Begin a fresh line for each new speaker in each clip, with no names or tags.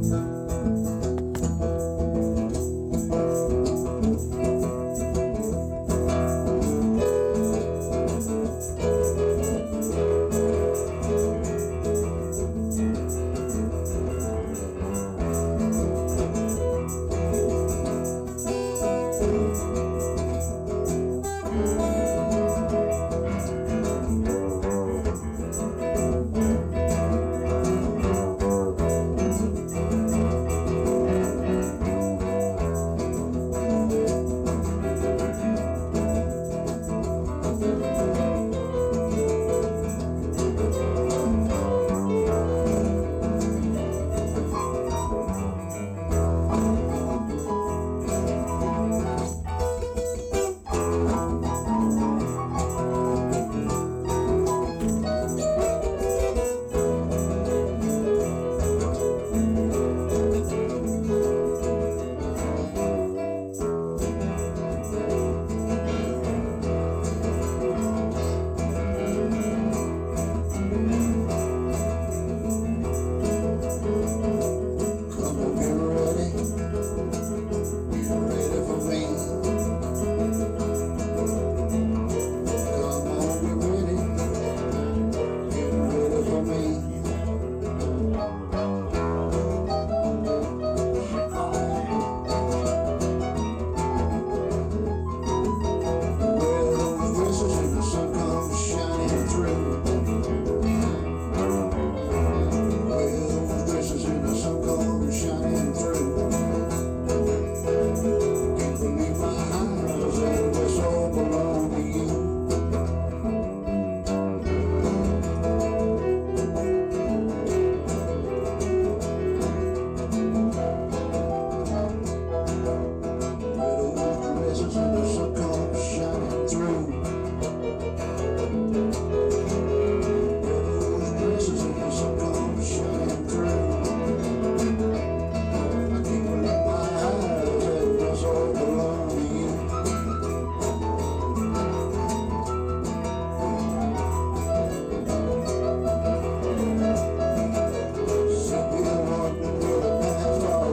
Música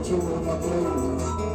to in my blues.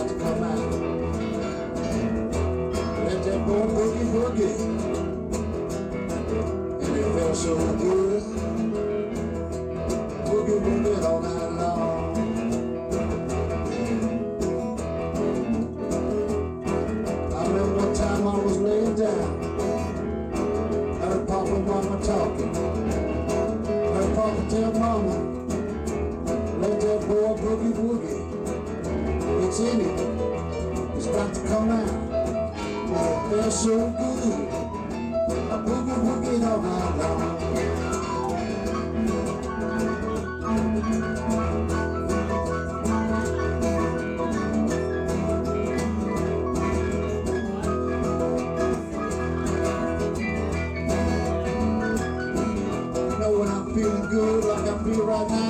about to come out. Let that boy boogie boogie. And it felt so good. I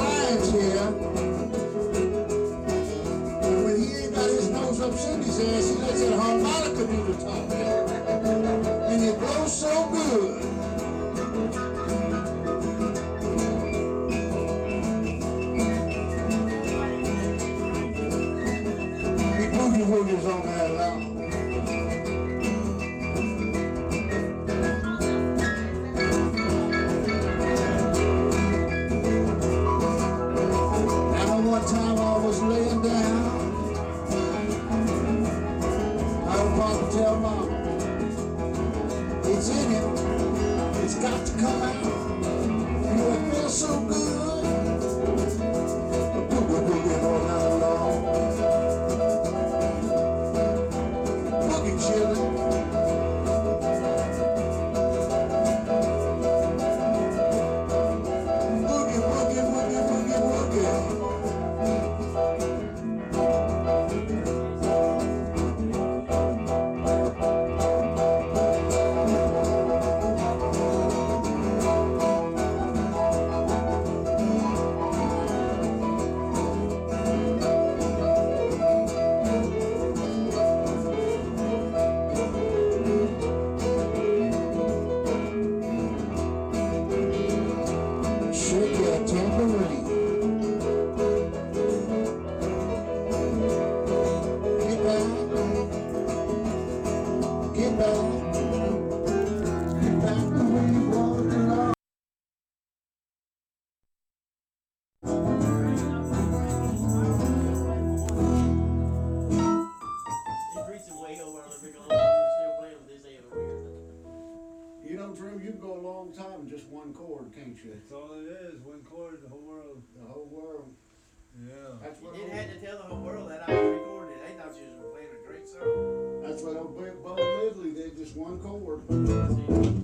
Brian's here, and when he ain't got his nose up Cindy's ass, he lets that harmonica do the talking. And it blows so good. He boogie woogies on that long. It's in it. It's got to come out. You know it feels so good. Back. Get back the way you want it all.
They preach it way over on the big old still playing with this head over here.
You know, Drew, you can go a long time in just one chord, can't you?
That's all it is. One chord, the whole world.
The whole world.
Yeah.
That's
You
what
didn't have to tell the whole world that I was recording it. They thought you was playing a great song.
that's what old Big Bo Live fiddly, they just one chord.
See,